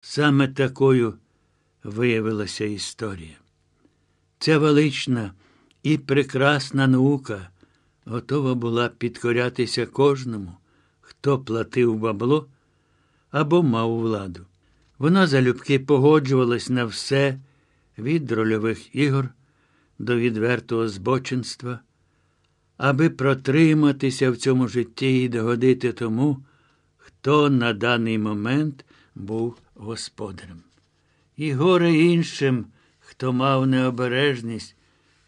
Саме такою виявилася історія. Ця велична і прекрасна наука готова була підкорятися кожному, хто платив бабло або мав владу. Вона залюбки погоджувалась на все від рольових ігор до відвертого збочинства, аби протриматися в цьому житті і догодити тому, хто на даний момент був господарем. І горе іншим, хто мав необережність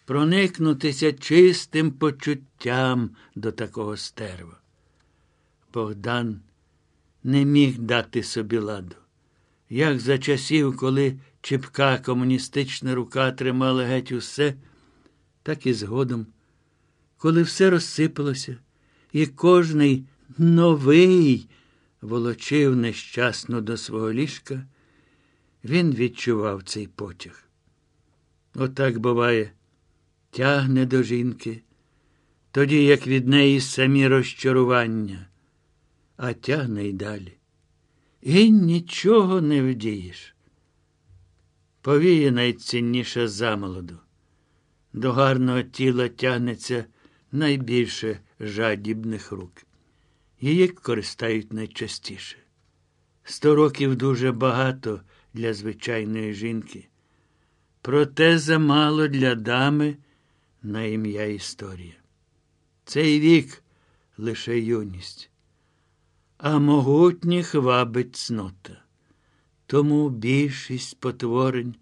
проникнутися чистим почуттям до такого стерва. Богдан не міг дати собі ладу. Як за часів, коли чіпка комуністична рука тримала геть усе, так і згодом, коли все розсипалося, і кожний новий волочив нещасно до свого ліжка, він відчував цей потяг. Отак буває, тягне до жінки, тоді як від неї самі розчарування, а тягне й далі. І нічого не вдієш. Повіє найцінніша замолоду. До гарного тіла тягнеться найбільше жадібних рук. Її користають найчастіше. Сто років дуже багато для звичайної жінки. Проте замало для дами на ім'я історія. Цей вік лише юність, а могутніх вабить цнота. Тому більшість потворень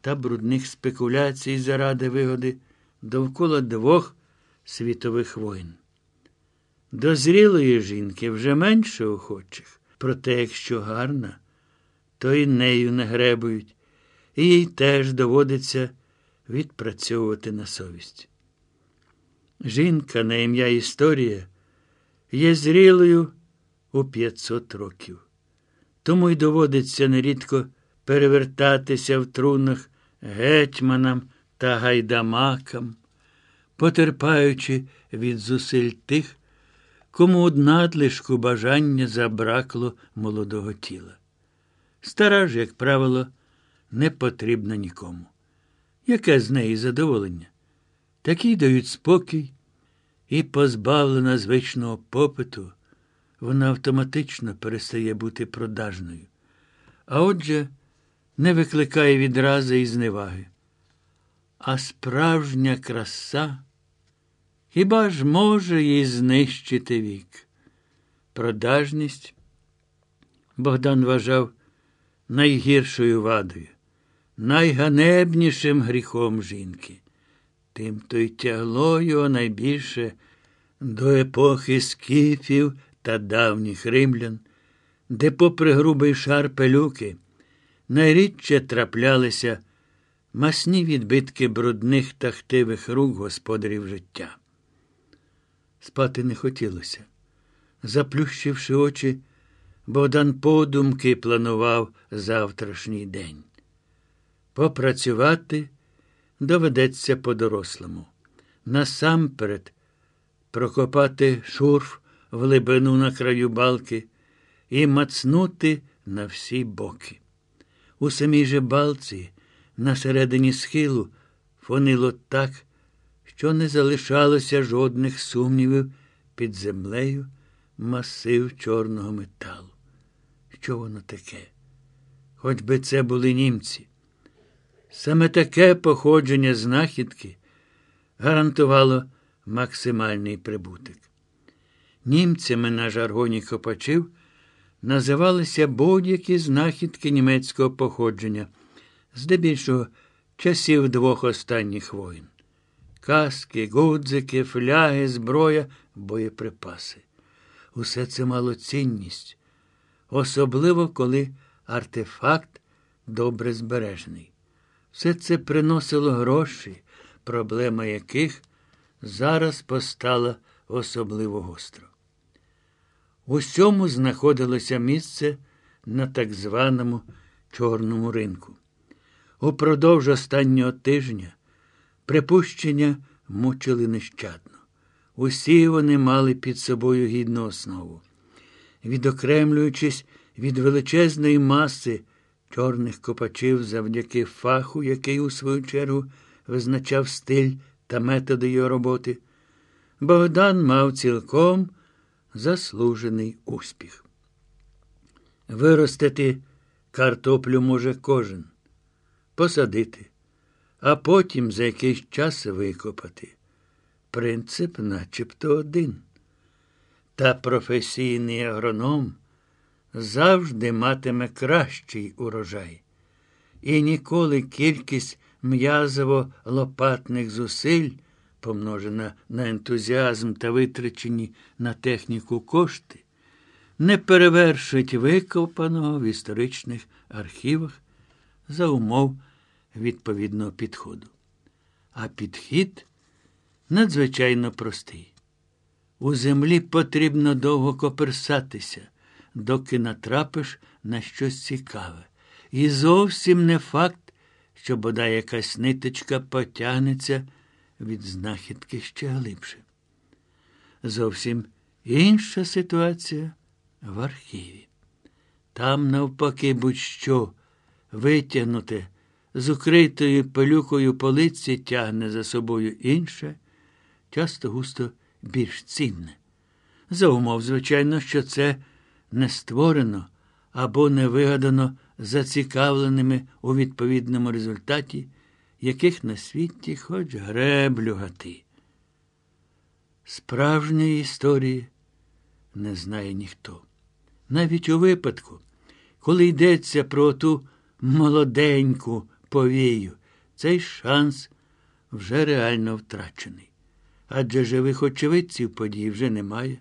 та брудних спекуляцій заради вигоди довкола двох світових воїн. До зрілої жінки вже менше охочих, проте, якщо гарна, то й нею не гребують, і їй теж доводиться відпрацьовувати на совість. Жінка на ім'я Історія є зрілою у 500 років. Тому й доводиться нерідко перевертатися в трунах гетьманам та гайдамакам, потерпаючи від зусиль тих, кому од надлишку бажання забракло молодого тіла. Стара ж, як правило, не потрібна нікому. Яке з неї задоволення? Такі дають спокій, і, позбавлена звичного попиту, вона автоматично перестає бути продажною, а отже, не викликає відрази і зневаги. А справжня краса хіба ж може їй знищити вік? Продажність Богдан вважав найгіршою вадою, найганебнішим гріхом жінки. Тим то й тягло його найбільше до епохи скіфів та давніх римлян, де, попри грубий шар пелюки, найрідче траплялися масні відбитки брудних та хтивих рук господарів життя. Спати не хотілося. Заплющивши очі, Богдан подумки планував завтрашній день. Попрацювати доведеться по-дорослому. Насамперед прокопати шурф в глибину на краю балки і мацнути на всі боки. У самій же балці, на середині схилу, фонило так, що не залишалося жодних сумнівів під землею масив чорного металу. Що воно таке? Хоч би це були німці. Саме таке походження знахідки гарантувало максимальний прибуток. Німцями на жаргоні копачів називалися будь-які знахідки німецького походження, здебільшого часів двох останніх воїн. Каски, гудзики, фляги, зброя, боєприпаси. Усе це мало цінність, особливо коли артефакт добре збережений. Все це приносило гроші, проблема яких зараз постала особливо гостро. Усьому знаходилося місце на так званому чорному ринку. Упродовж останнього тижня припущення мучили нещадно. Усі вони мали під собою гідну основу. Відокремлюючись від величезної маси чорних копачів завдяки фаху, який, у свою чергу, визначав стиль та методи його роботи, Богдан мав цілком заслужений успіх. Виростити картоплю може кожен, посадити, а потім за якийсь час викопати. Принцип начебто один. Та професійний агроном завжди матиме кращий урожай. І ніколи кількість м'язово-лопатних зусиль, помножена на ентузіазм та витрачені на техніку кошти, не перевершить викопаного в історичних архівах за умов відповідного підходу. А підхід надзвичайно простий. У землі потрібно довго коперсатися, доки натрапиш на щось цікаве. І зовсім не факт, що бодай якась ниточка потягнеться від знахідки ще глибше. Зовсім інша ситуація в архіві. Там, навпаки, будь-що витягнуте з укритою пилюкою полиці тягне за собою інше, часто густо більш цінне. За умов, звичайно, що це не створено або не вигадано зацікавленими у відповідному результаті, яких на світі хоч греблю гати. Справжньої історії не знає ніхто. Навіть у випадку, коли йдеться про ту молоденьку повію, цей шанс вже реально втрачений. Адже живих очевидців подій вже немає,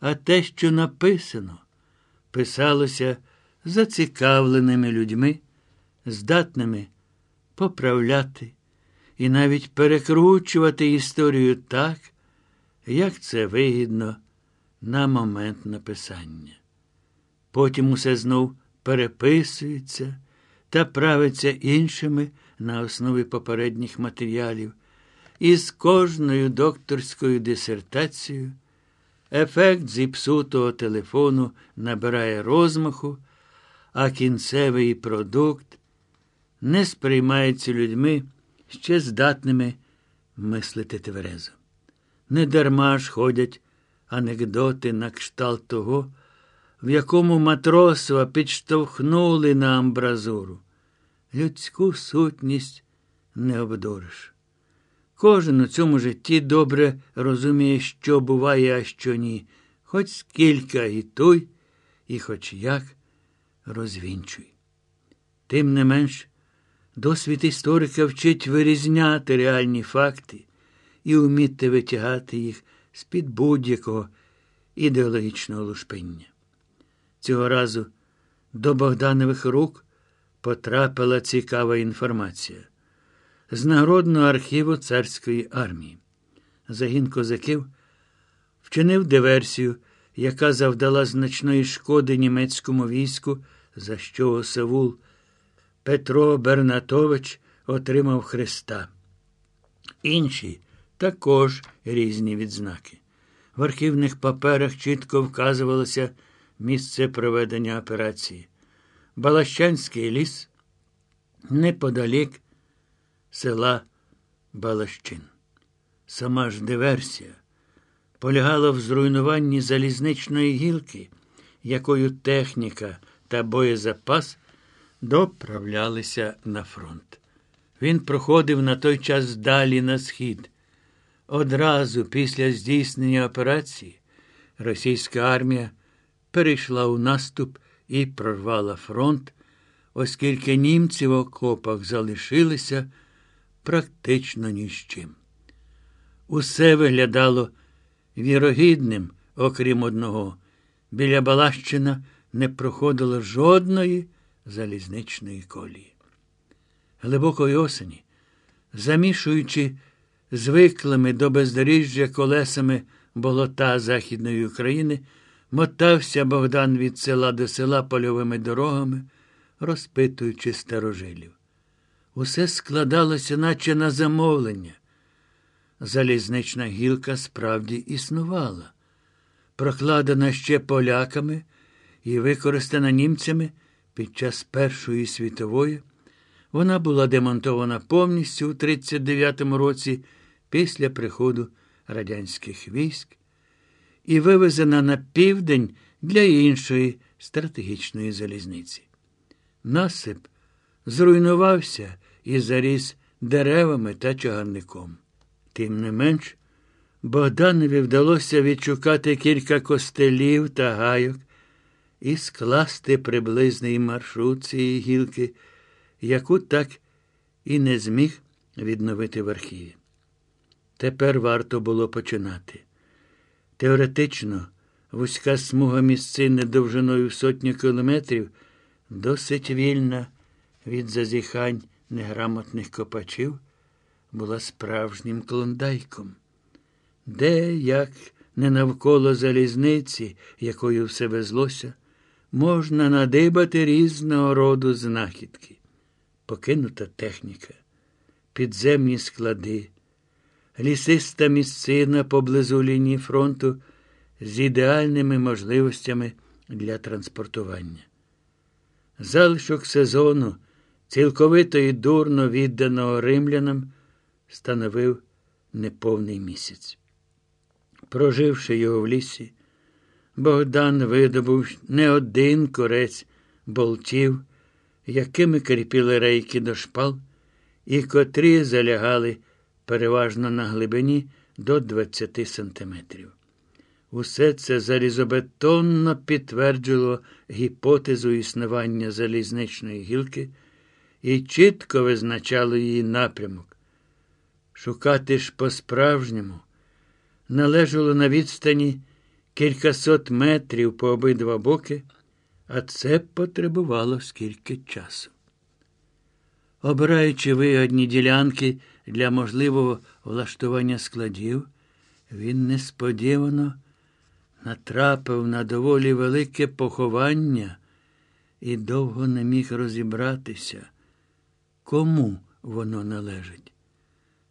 а те, що написано, писалося зацікавленими людьми, здатними поправляти і навіть перекручувати історію так, як це вигідно на момент написання. Потім усе знов переписується та правиться іншими на основі попередніх матеріалів, і з кожною докторською дисертацією ефект зіпсутого телефону набирає розмаху, а кінцевий продукт не сприймається людьми ще здатними мислити тверезо. Недарма ж ходять анекдоти на кшталт того, в якому матросова підштовхнули на амбразуру. Людську сутність не обдуриш. Кожен у цьому житті добре розуміє, що буває, а що ні, хоч скільки агітуй і хоч як розвінчуй. Тим не менш, досвід історика вчить вирізняти реальні факти і вміти витягати їх з-під будь-якого ідеологічного лушпиння. Цього разу до Богданових рук потрапила цікава інформація з нагородного архіву царської армії. Загін козаків вчинив диверсію, яка завдала значної шкоди німецькому війську, за що Савул Петро Бернатович отримав Христа. Інші також різні відзнаки. В архівних паперах чітко вказувалося місце проведення операції. Балащанський ліс неподалік села Балащин. Сама ж диверсія полягала в зруйнуванні залізничної гілки, якою техніка та боєзапас доправлялися на фронт. Він проходив на той час далі на схід. Одразу після здійснення операції російська армія перейшла у наступ і прорвала фронт, оскільки німці в окопах залишилися практично ні з чим. Усе виглядало вірогідним, окрім одного. Біля Балащина не проходило жодної залізничної колії. Глибокої осені, замішуючи звиклими до бездоріжжя колесами болота Західної України, мотався Богдан від села до села польовими дорогами, розпитуючи старожилів. Усе складалося, наче на замовлення. Залізнична гілка справді існувала, прокладена ще поляками і використана німцями Під час Першої світової вона була демонтована повністю у 1939 році після приходу радянських військ і вивезена на південь для іншої стратегічної залізниці. Насип зруйнувався і заріс деревами та чагарником. Тим не менш, Богданові вдалося відшукати кілька костелів та гайок і скласти приблизний маршрут цієї гілки, яку так і не зміг відновити в архіві. Тепер варто було починати. Теоретично, вузька смуга місцини довжиною сотню кілометрів досить вільна від зазіхань неграмотних копачів, була справжнім клондайком. Де, як не навколо залізниці, якою все везлося, можна надибати різного роду знахідки, покинута техніка, підземні склади, лісиста місцина поблизу лінії фронту з ідеальними можливостями для транспортування. Залишок сезону, цілковито і дурно відданого римлянам, становив неповний місяць. Проживши його в лісі, Богдан видобув не один корець болтів, якими кріпіли рейки до шпал, і котрі залягали переважно на глибині до 20 сантиметрів. Усе це залізобетонно підтверджувало гіпотезу існування залізничної гілки і чітко визначало її напрямок. Шукати ж по-справжньому належало на відстані кількасот метрів по обидва боки, а це потребувало скільки часу. Обираючи вигодні ділянки для можливого влаштування складів, він несподівано натрапив на доволі велике поховання і довго не міг розібратися, кому воно належить.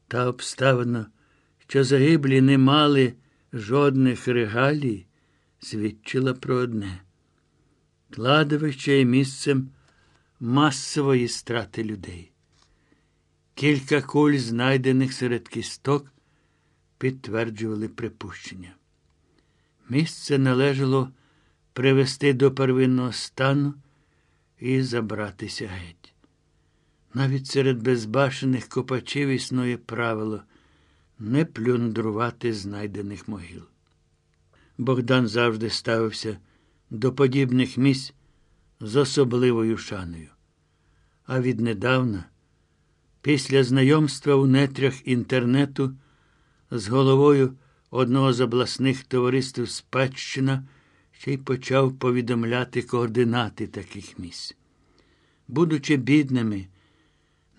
Та обставина, що загиблі не мали жодних регалій, свідчила про одне. Кладовище є місцем масової страти людей. Кілька куль, знайдених серед кісток, підтверджували припущення. Місце належало привести до первинного стану і забратися геть. Навіть серед безбашених копачів існує правило не плюндрувати знайдених могил. Богдан завжди ставився до подібних місць з особливою шаною. А віднедавна, після знайомства у нетрях інтернету з головою одного з обласних товариств Спадщина ще й почав повідомляти координати таких місць. Будучи бідними,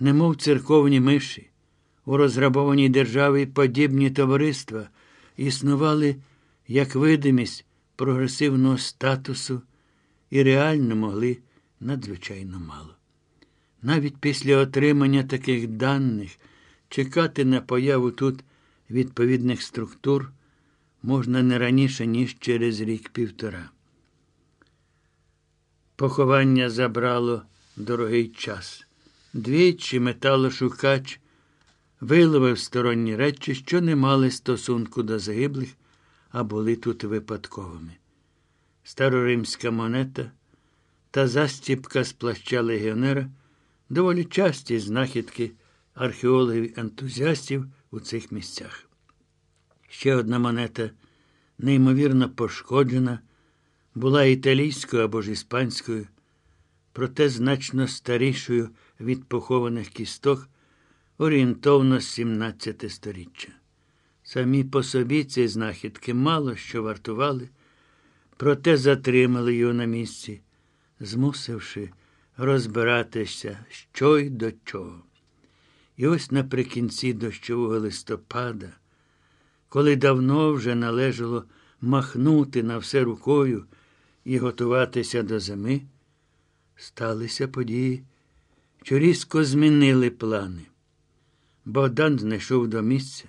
немов церковні миші, у розграбованій державі подібні товариства існували як видимість прогресивного статусу і реально могли надзвичайно мало. Навіть після отримання таких даних чекати на появу тут відповідних структур можна не раніше, ніж через рік-півтора. Поховання забрало дорогий час. Двічі металошукач виловив сторонні речі, що не мали стосунку до загиблих, а були тут випадковими. Староримська монета та застіпка з плаща легіонера доволі часті знахідки археологів-ентузіастів у цих місцях. Ще одна монета, неймовірно пошкоджена, була італійською або ж іспанською, проте значно старішою від похованих кісток орієнтовно 17 сторіччя. Самі по собі ці знахідки мало що вартували, проте затримали його на місці, змусивши розбиратися, що й до чого. І ось наприкінці дощового листопада, коли давно вже належало махнути на все рукою і готуватися до зими, сталися події, що різко змінили плани. Богдан знайшов до місця,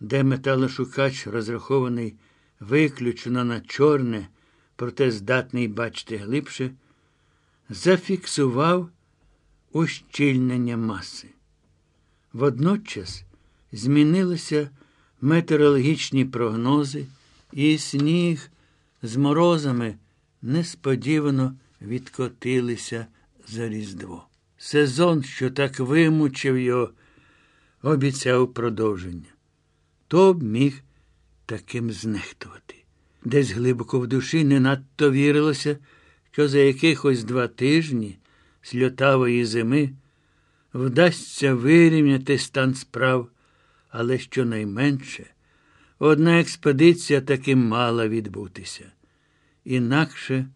де металошукач, розрахований виключно на чорне, проте здатний бачити глибше, зафіксував ущільнення маси. Водночас змінилися метеорологічні прогнози, і сніг з морозами несподівано відкотилися за Різдво. Сезон, що так вимучив його, обіцяв продовження. То б міг таким знехтувати. Десь глибоко в душі не надто вірилося, що за якихось два тижні сльотавої зими вдасться вирівняти стан справ, але щонайменше одна експедиція таки мала відбутися. Інакше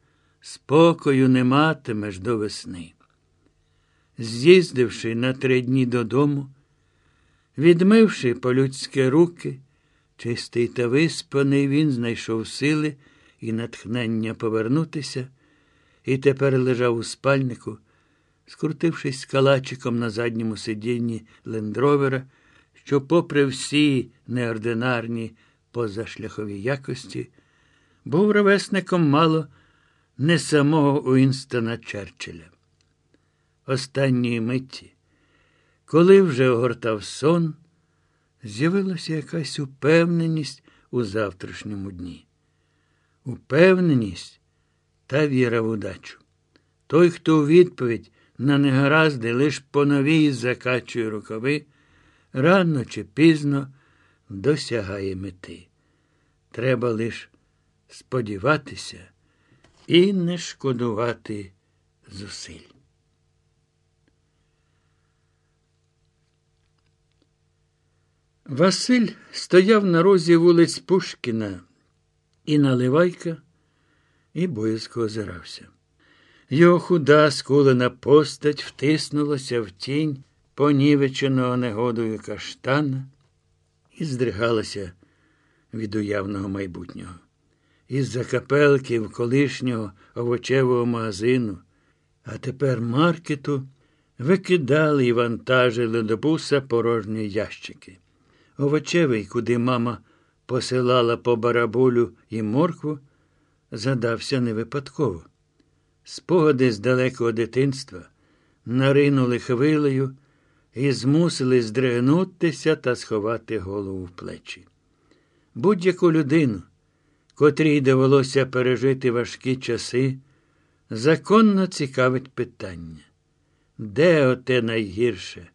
спокою не матимеш до весни. З'їздивши на три дні додому, відмивши по-людськи руки, чистий та виспаний, він знайшов сили і натхнення повернутися, і тепер лежав у спальнику, скрутившись калачиком на задньому сидінні лендровера, що, попри всі неординарні позашляхові якості, був ровесником мало не самого Уінстона Черчилля. Останньої митті, коли вже огортав сон, з'явилася якась упевненість у завтрашньому дні. Упевненість та віра в удачу. Той, хто у відповідь на негаразди лиш по новій закачує рукави, рано чи пізно досягає мети. Треба лиш сподіватися і не шкодувати зусиль. Василь стояв на розі вулиць Пушкіна і Наливайка, і боязко озирався. Його худа, скулена постать втиснулася в тінь понівеченого негодою каштана і здригалася від уявного майбутнього. Із-за капелків колишнього овочевого магазину, а тепер маркету, викидали і вантажили до буса порожні ящики. Овочевий, куди мама посилала по барабулю і моркву, задався не випадково. Спогади з далекого дитинства наринули хвилею і змусили здригнутися та сховати голову в плечі. Будь-яку людину, котрій довелося пережити важкі часи, законно цікавить питання. Де оте найгірше?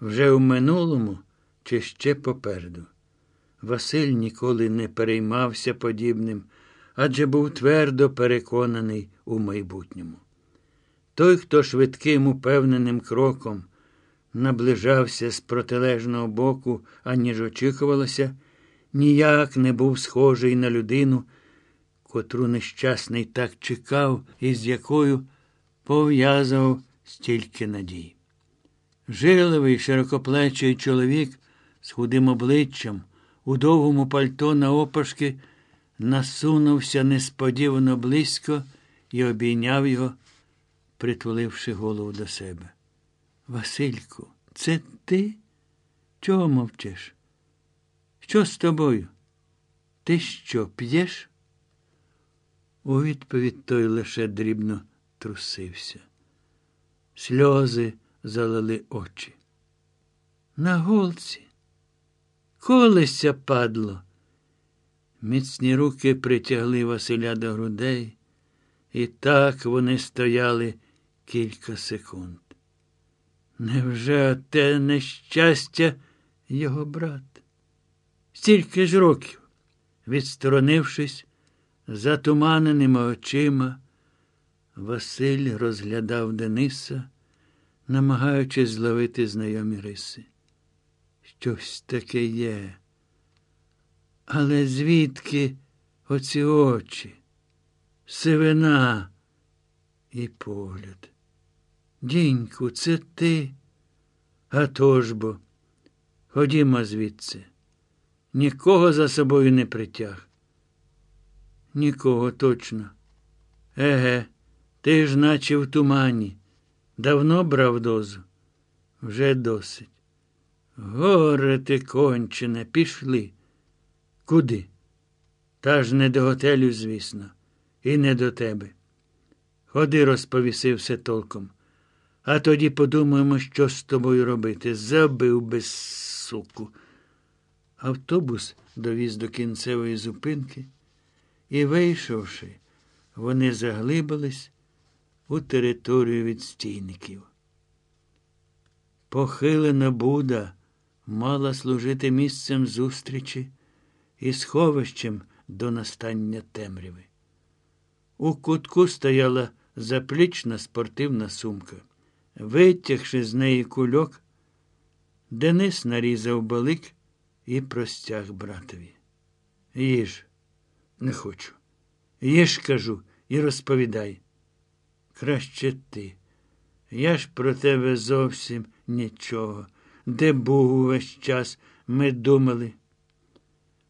Вже в минулому чи ще попереду? Василь ніколи не переймався подібним, адже був твердо переконаний у майбутньому. Той, хто швидким, упевненим кроком наближався з протилежного боку, аніж очікувалося, ніяк не був схожий на людину, котру нещасний так чекав і з якою пов'язав стільки надій. Жиловий, широкоплечий чоловік з худим обличчям, у довгому пальто на опашки, насунувся несподівано близько і обійняв його, притуливши голову до себе. Васильку, це ти? Чого мовчиш? Що з тобою? Ти що, п'єш? У відповідь той лише дрібно трусився. Сльози залили очі. На голці. Колися падло. Міцні руки притягли Василя до грудей, і так вони стояли кілька секунд. Невже те нещастя його брат? Стільки ж років, відсторонившись, затуманеними очима, Василь розглядав Дениса, намагаючись зловити знайомі риси. Щось таке є. Але звідки оці очі, сивина і погляд? Діньку, це ти? А то ж бо. Ходімо звідси. Нікого за собою не притяг. Нікого точно. Еге, ти ж наче в тумані. Давно брав дозу? Вже досить. Горе ти кончене, пішли. Куди? Та ж не до готелю, звісно, і не до тебе. Ходи, розповіси все толком. А тоді подумаємо, що з тобою робити. Забив без суку. Автобус довіз до кінцевої зупинки, і, вийшовши, вони заглибились у територію відстійників. Похилена Буда мала служити місцем зустрічі і сховищем до настання темряви. У кутку стояла заплічна спортивна сумка. Витягши з неї кульок, Денис нарізав балик і простяг братові. Їж, не хочу. Їж, кажу, і розповідай. Краще ти. Я ж про тебе зовсім нічого. Де був увесь час, ми думали.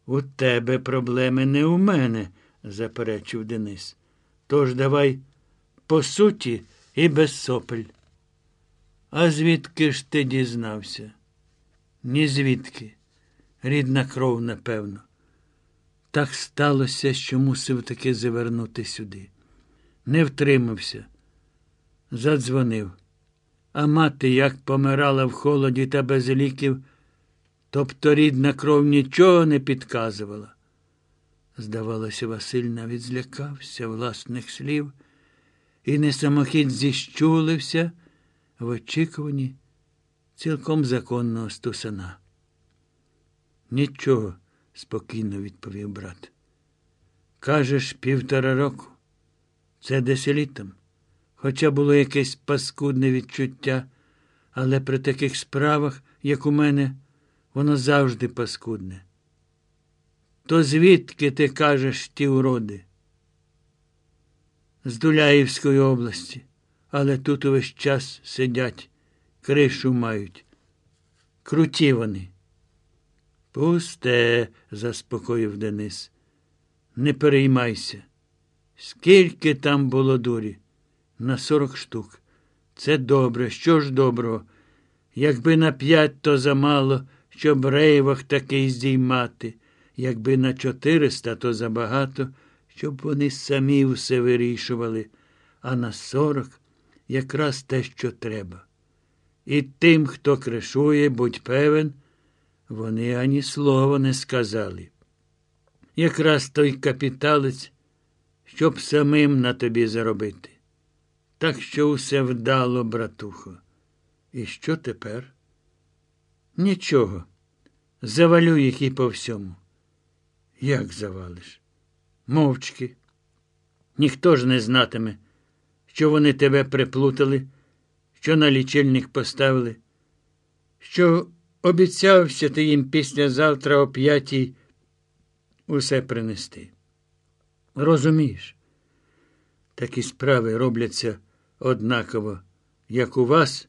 У тебе проблеми не у мене, заперечив Денис. Тож давай по суті і без сопель. А звідки ж ти дізнався? Ні звідки. Рідна кров, напевно. Так сталося, що мусив таки завернути сюди. Не втримався. Задзвонив. А мати як помирала в холоді та без ліків, тобто рідна кров нічого не підказувала. Здавалося, Василь навіть злякався власних слів і не самохід зіщулився в очікуванні цілком законного стусана. Нічого, спокійно відповів брат. Кажеш, півтора року. Це десь літом. Хоча було якесь паскудне відчуття, але при таких справах, як у мене, воно завжди паскудне. То звідки ти кажеш ті уроди? З Дуляївської області, але тут увесь час сидять, кришу мають. Круті вони. Пусте, заспокоїв Денис. Не переймайся. Скільки там було дурі? На сорок штук. Це добре, що ж доброго? Якби на п'ять, то замало, щоб рейвах такий здіймати, якби на чотириста, то забагато, щоб вони самі все вирішували, а на сорок якраз те, що треба. І тим, хто кришує, будь певен, вони ані слова не сказали. Якраз той капіталець, щоб самим на тобі заробити. Так що усе вдало, братухо. І що тепер? Нічого. Завалю їх і по всьому. Як завалиш? Мовчки. Ніхто ж не знатиме, що вони тебе приплутали, що на лічильник поставили, що обіцявся ти їм післязавтра о п'ятій усе принести. Розумієш? Такі справи робляться однаково, як у вас,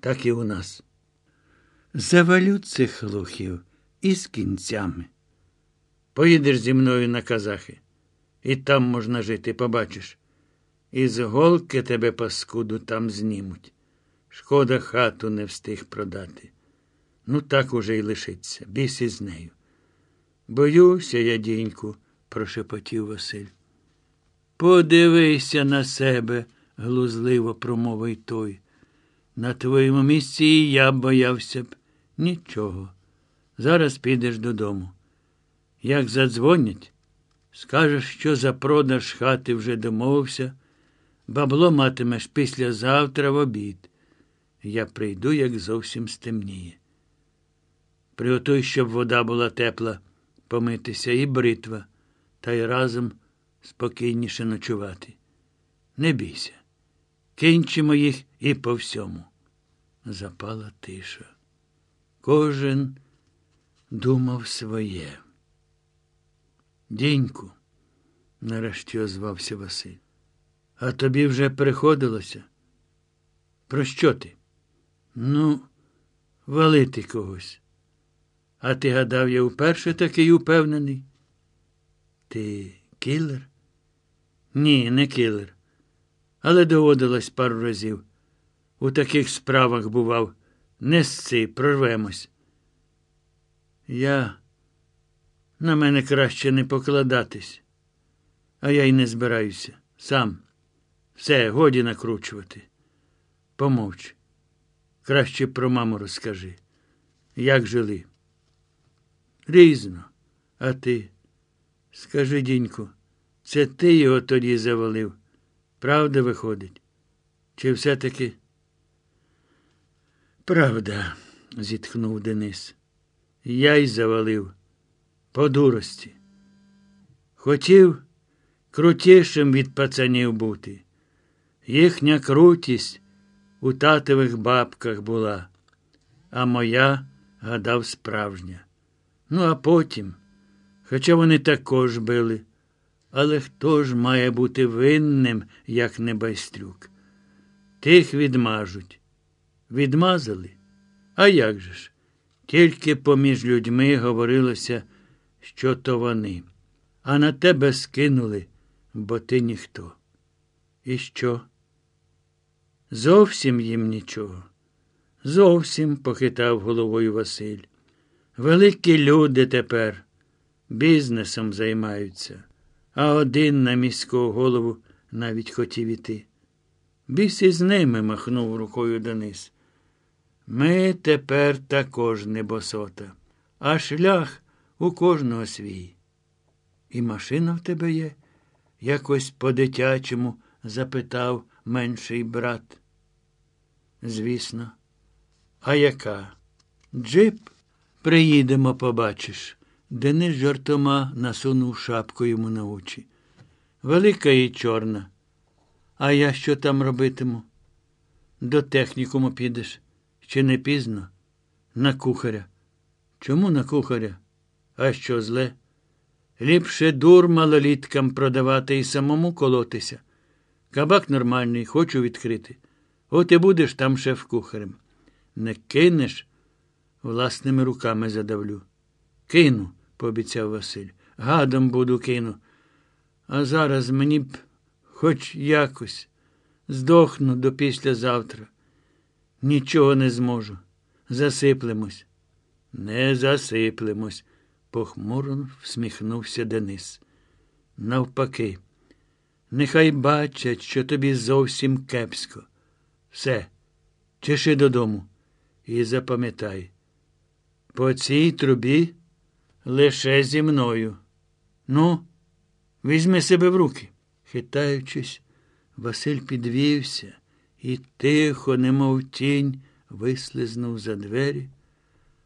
так і у нас. Завалю цих лухів із кінцями. Поїдеш зі мною на казахи, і там можна жити, побачиш. Із голки тебе паскуду там знімуть. Шкода хату не встиг продати. Ну, так уже й лишиться, біс із нею. Боюся я, діньку, прошепотів Василь. Подивися на себе, глузливо промовив той. На твоєму місці і я боявся б. Нічого. Зараз підеш додому. Як задзвонять, скажеш, що за продаж хати вже домовився, бабло матимеш післязавтра в обід. Я прийду, як зовсім стемніє. Приготуй, щоб вода була тепла, помитися і бритва, та й разом спокійніше ночувати. Не бійся. Кінчимо їх і по всьому. Запала тиша. Кожен думав своє. Діньку, нарешті озвався Василь. А тобі вже приходилося? Про що ти? Ну, валити когось. А ти гадав, я вперше такий упевнений? Ти кілер? Ні, не кілер. Але доводилось пару разів. У таких справах бував. Не сци, прорвемось. Я на мене краще не покладатись, а я й не збираюся. Сам. Все, годі накручувати. Помовч. Краще про маму розкажи. Як жили? Різно. А ти? Скажи, діньку, це ти його тоді завалив. Правда виходить? Чи все-таки? Правда, зітхнув Денис. Я й завалив. По дурості. Хотів крутішим від пацанів бути. Їхня крутість у татових бабках була, а моя, гадав, справжня. Ну, а потім, хоча вони також били, але хто ж має бути винним, як не байстрюк? Тих відмажуть. Відмазали? А як же ж? Тільки поміж людьми говорилося, що то вони, а на тебе скинули, бо ти ніхто. І що? Зовсім їм нічого. Зовсім похитав головою Василь. Великі люди тепер бізнесом займаються, а один на міського голову навіть хотів іти. Біс із ними махнув рукою Денис. Ми тепер також небосота, а шлях у кожного свій. І машина в тебе є? якось по-дитячому запитав менший брат. Звісно. А яка? Джип? Приїдемо, побачиш. Денис жартома насунув шапку йому на очі. Велика і чорна. А я що там робитиму? До технікуму підеш. Чи не пізно? На кухаря. Чому на кухаря? А що зле? Ліпше дур малоліткам продавати і самому колотися. Кабак нормальний, хочу відкрити. От і будеш там шеф-кухарем. Не кинеш, власними руками задавлю. Кину, пообіцяв Василь. Гадом буду кину. А зараз мені б хоч якось здохну до післязавтра. Нічого не зможу. Засиплемось. Не засиплемось, похмуро всміхнувся Денис. Навпаки, нехай бачать, що тобі зовсім кепсько. Все, чеши додому і запам'ятай. По цій трубі лише зі мною. Ну, візьми себе в руки. Хитаючись, Василь підвівся і тихо, немов тінь, вислизнув за двері,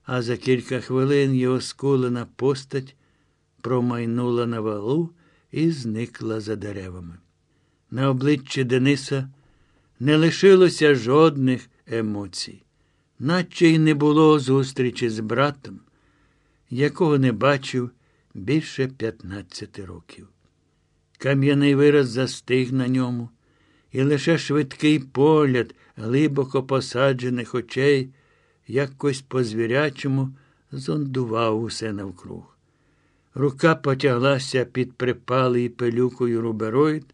а за кілька хвилин його скулена постать промайнула на валу і зникла за деревами. На обличчі Дениса не лишилося жодних емоцій, наче й не було зустрічі з братом, якого не бачив більше 15 років. Кам'яний вираз застиг на ньому, і лише швидкий погляд глибоко посаджених очей якось по звірячому зондував усе навкруг. Рука потяглася під припалий пилюкою рубероїд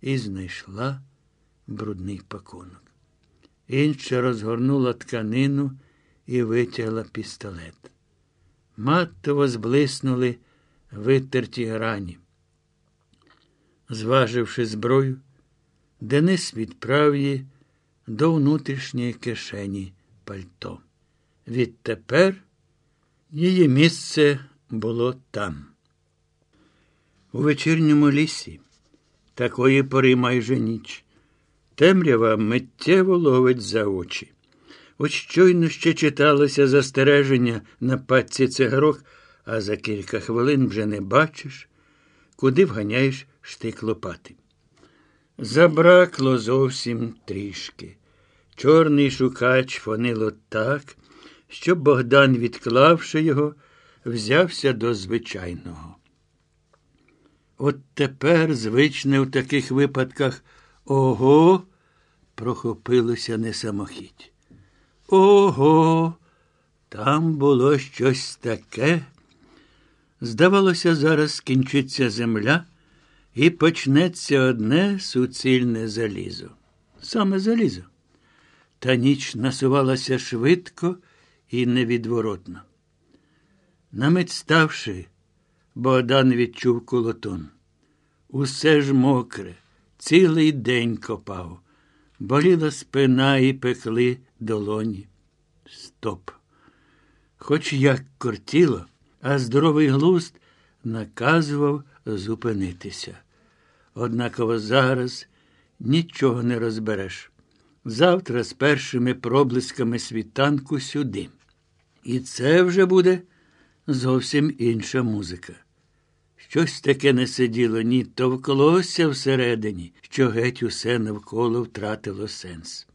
і знайшла брудний пакунок. Інша розгорнула тканину і витягла пістолет. Маттово зблиснули витерті грані. Зваживши зброю, Денис відправ до внутрішньої кишені пальто. Відтепер її місце було там. У вечірньому лісі, такої пори майже ніч, темрява миттєво ловить за очі. От щойно ще читалося застереження на патці цигарок, а за кілька хвилин вже не бачиш, куди вганяєш штик лопати. Забракло зовсім трішки. Чорний шукач фонило так, що Богдан, відклавши його, взявся до звичайного. От тепер, звичне в таких випадках, ого, прохопилося не самохідь. Ого, там було щось таке. Здавалося, зараз скінчиться земля і почнеться одне суцільне залізо. Саме залізо. Та ніч насувалася швидко і невідворотно. Намить ставши, Богдан відчув колотон. Усе ж мокре, Цілий день копав. Боліла спина і пекли долоні. Стоп. Хоч як кортіло, а здоровий глузд наказував зупинитися. Однаково зараз нічого не розбереш. Завтра з першими проблисками світанку сюди. І це вже буде зовсім інша музика. Щось таке не сиділо, ні товклося всередині, що геть усе навколо втратило сенс.